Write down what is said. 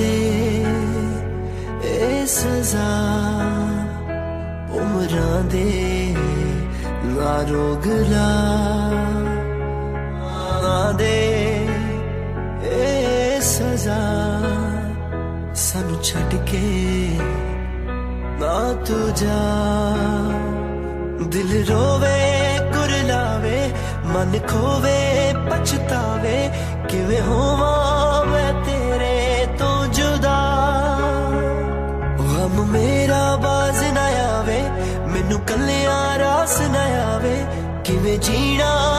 दे ए सजा उमरा दे ना रोगला दे ए सजा सानू छट के ना तू जा दिल रोवे कुरलावे मन खोवे पछतावे ਵਾਪਸ ਨਾ ਆਵੇ ਕਿਵੇਂ ਜੀਣਾ